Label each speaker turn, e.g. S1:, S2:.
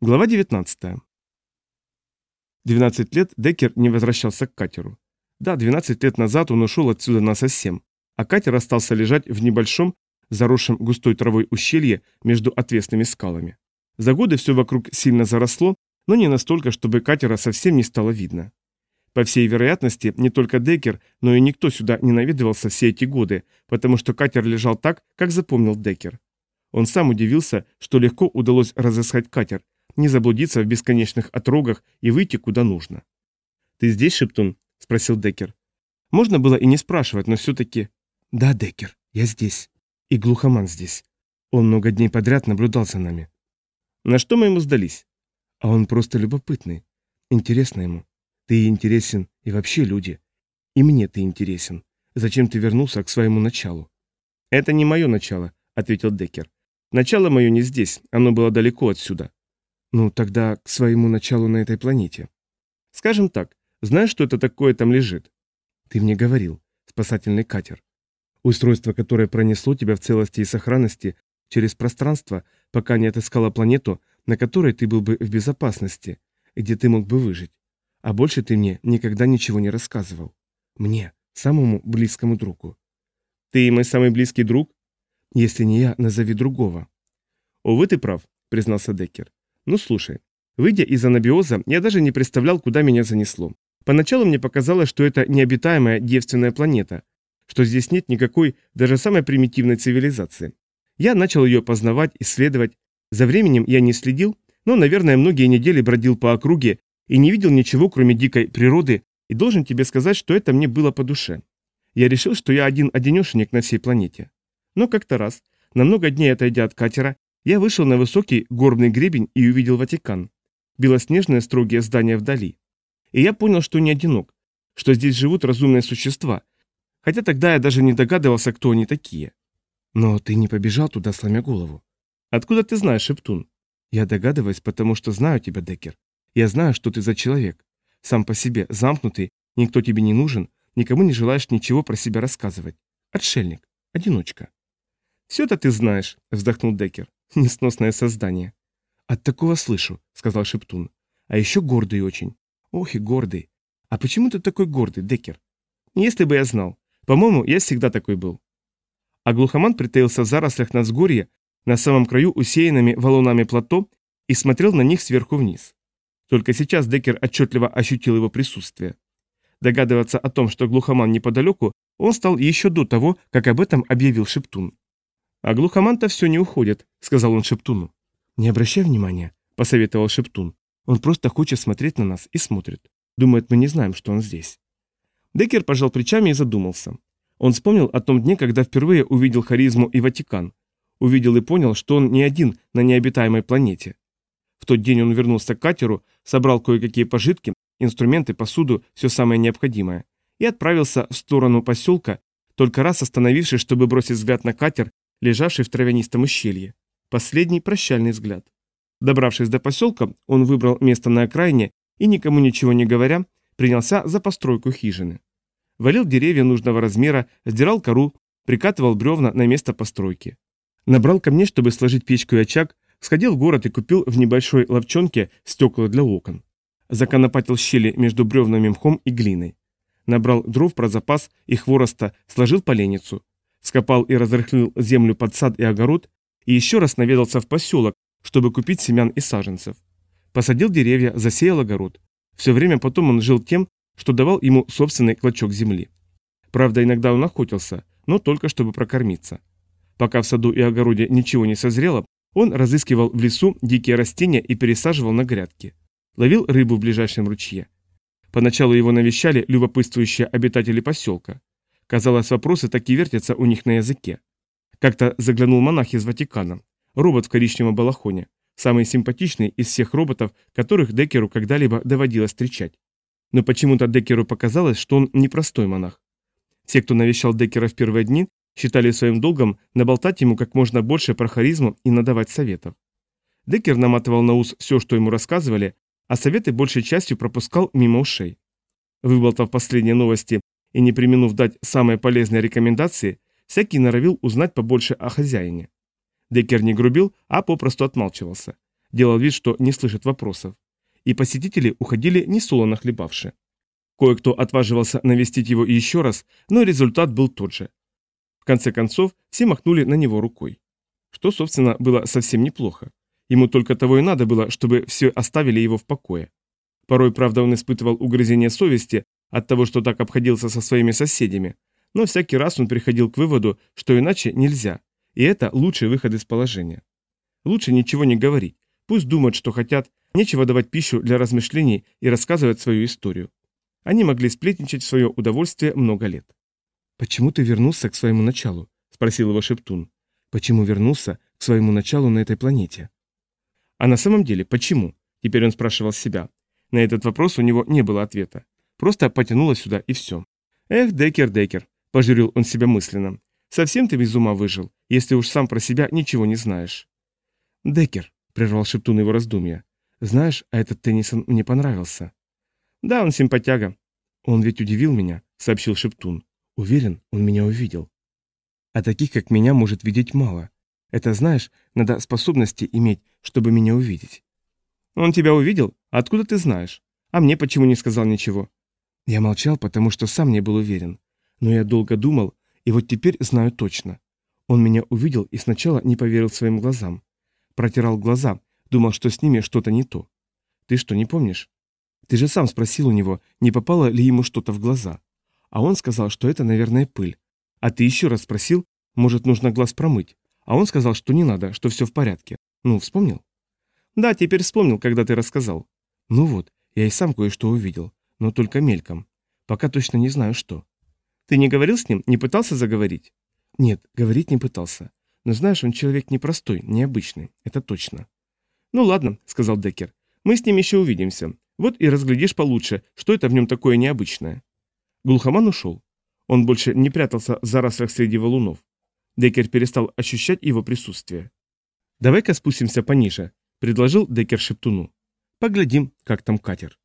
S1: Глава 19. 12 лет Деккер не возвращался к катеру. Да, 12 лет назад он ушел отсюда насовсем, а катер остался лежать в небольшом, заросшем густой травой ущелье между отвесными скалами. За годы все вокруг сильно заросло, но не настолько, чтобы катера совсем не стало видно. По всей вероятности, не только Деккер, но и никто сюда не наведывался все эти годы, потому что катер лежал так, как запомнил Деккер. Он сам удивился, что легко удалось разыскать катер, не заблудиться в бесконечных отрогах и выйти куда нужно. «Ты здесь, Шептун?» – спросил Деккер. Можно было и не спрашивать, но все-таки... «Да, Деккер, я здесь. И глухоман здесь. Он много дней подряд наблюдал за нами». «На что мы ему сдались?» «А он просто любопытный. Интересно ему. Ты интересен, и вообще люди. И мне ты интересен. Зачем ты вернулся к своему началу?» «Это не мое начало», — ответил Деккер. «Начало мое не здесь, оно было далеко отсюда. Ну, тогда к своему началу на этой планете. Скажем так, знаешь, что это такое там лежит? Ты мне говорил. Спасательный катер. Устройство, которое пронесло тебя в целости и сохранности через пространство, пока не отыскало планету, на которой ты был бы в безопасности, где ты мог бы выжить. А больше ты мне никогда ничего не рассказывал. Мне, самому близкому другу. Ты мой самый близкий друг? Если не я, назови другого. Увы, ты прав, признался Деккер. Ну слушай, выйдя из анабиоза, я даже не представлял, куда меня занесло. Поначалу мне показалось, что это необитаемая девственная планета, что здесь нет никакой, даже самой примитивной цивилизации. Я начал ее познавать, исследовать. За временем я не следил, но, наверное, многие недели бродил по округе и не видел ничего, кроме дикой природы, и должен тебе сказать, что это мне было по душе. Я решил, что я один-одинешенек на всей планете. Но как-то раз, на много дней отойдя от катера, я вышел на высокий горный гребень и увидел Ватикан. Белоснежные строгие здания вдали. И я понял, что не одинок, что здесь живут разумные существа, хотя тогда я даже не догадывался, кто они такие. Но ты не побежал туда, сломя голову. Откуда ты знаешь, Шептун? Я догадываюсь, потому что знаю тебя, Деккер. Я знаю, что ты за человек. Сам по себе, замкнутый, никто тебе не нужен, никому не желаешь ничего про себя рассказывать. Отшельник, одиночка. «Все это ты знаешь», — вздохнул Деккер. Несносное создание. От такого слышу, сказал Шептун. А еще гордый очень. Ох и гордый. А почему ты такой гордый, Деккер? Если бы я знал. По-моему, я всегда такой был. А глухоман притаился в зарослях на сгорье, на самом краю усеянными валунами плато, и смотрел на них сверху вниз. Только сейчас Деккер отчетливо ощутил его присутствие. Догадываться о том, что глухоман неподалеку, он стал еще до того, как об этом объявил Шептун. «А глухоман-то все не уходит», — сказал он Шептуну. «Не обращай внимания», — посоветовал Шептун. «Он просто хочет смотреть на нас и смотрит. Думает, мы не знаем, что он здесь». Деккер пожал плечами и задумался. Он вспомнил о том дне, когда впервые увидел харизму и Ватикан. Увидел и понял, что он не один на необитаемой планете. В тот день он вернулся к катеру, собрал кое-какие пожитки, инструменты, посуду, все самое необходимое, и отправился в сторону поселка, только раз остановившись, чтобы бросить взгляд на катер лежавший в травянистом ущелье. Последний прощальный взгляд. Добравшись до поселка, он выбрал место на окраине и, никому ничего не говоря, принялся за постройку хижины. Валил деревья нужного размера, сдирал кору, прикатывал бревна на место постройки. Набрал камней, чтобы сложить печку и очаг, сходил в город и купил в небольшой ловчонке стекла для окон. Законопатил щели между бревнами мхом и глиной. Набрал дров про запас и хвороста, сложил поленницу, скопал и разрыхлил землю под сад и огород, и еще раз наведался в поселок, чтобы купить семян и саженцев. Посадил деревья, засеял огород. Все время потом он жил тем, что давал ему собственный клочок земли. Правда, иногда он охотился, но только чтобы прокормиться. Пока в саду и огороде ничего не созрело, он разыскивал в лесу дикие растения и пересаживал на грядки. Ловил рыбу в ближайшем ручье. Поначалу его навещали любопытствующие обитатели поселка. Казалось, вопросы так и вертятся у них на языке. Как-то заглянул монах из Ватикана, робот в коричневом балахоне, самый симпатичный из всех роботов, которых Деккеру когда-либо доводилось встречать. Но почему-то Деккеру показалось, что он непростой монах. Все, кто навещал Деккера в первые дни, считали своим долгом наболтать ему как можно больше про харизму и надавать советов. Деккер наматывал на ус все, что ему рассказывали, а советы большей частью пропускал мимо ушей. Выболтав последние новости и не применув дать самые полезные рекомендации, всякий норовил узнать побольше о хозяине. Деккер не грубил, а попросту отмалчивался. делал вид, что не слышит вопросов. И посетители уходили несолоно хлебавши. Кое-кто отваживался навестить его еще раз, но результат был тот же. В конце концов, все махнули на него рукой. Что, собственно, было совсем неплохо. Ему только того и надо было, чтобы все оставили его в покое. Порой, правда, он испытывал угрызение совести от того, что так обходился со своими соседями, но всякий раз он приходил к выводу, что иначе нельзя, и это лучший выход из положения. Лучше ничего не говорить, пусть думают, что хотят, нечего давать пищу для размышлений и рассказывать свою историю. Они могли сплетничать в свое удовольствие много лет. «Почему ты вернулся к своему началу?» – спросил его Шептун. «Почему вернулся к своему началу на этой планете?» А на самом деле, почему? Теперь он спрашивал себя. На этот вопрос у него не было ответа. Просто потянуло сюда и все. Эх, Декер, Декер, пожурил он себя мысленно. Совсем ты без ума выжил, если уж сам про себя ничего не знаешь. Декер, прервал Шептун его раздумья. Знаешь, а этот Теннисон мне понравился. Да, он симпатяга. Он ведь удивил меня, сообщил Шептун. Уверен, он меня увидел. А таких, как меня, может видеть мало. Это, знаешь, надо способности иметь, чтобы меня увидеть. Он тебя увидел? Откуда ты знаешь? А мне почему не сказал ничего? Я молчал, потому что сам не был уверен. Но я долго думал, и вот теперь знаю точно. Он меня увидел и сначала не поверил своим глазам. Протирал глаза, думал, что с ними что-то не то. Ты что, не помнишь? Ты же сам спросил у него, не попало ли ему что-то в глаза. А он сказал, что это, наверное, пыль. А ты еще раз спросил, может, нужно глаз промыть. А он сказал, что не надо, что все в порядке. Ну, вспомнил? Да, теперь вспомнил, когда ты рассказал. Ну вот, я и сам кое-что увидел, но только мельком. Пока точно не знаю, что. Ты не говорил с ним, не пытался заговорить? Нет, говорить не пытался. Но знаешь, он человек непростой, необычный, это точно. Ну ладно, сказал Деккер, мы с ним еще увидимся. Вот и разглядишь получше, что это в нем такое необычное. Глухоман ушел. Он больше не прятался в зарослях среди валунов. Деккер перестал ощущать его присутствие. «Давай-ка спустимся пониже», — предложил Деккер Шептуну. «Поглядим, как там катер».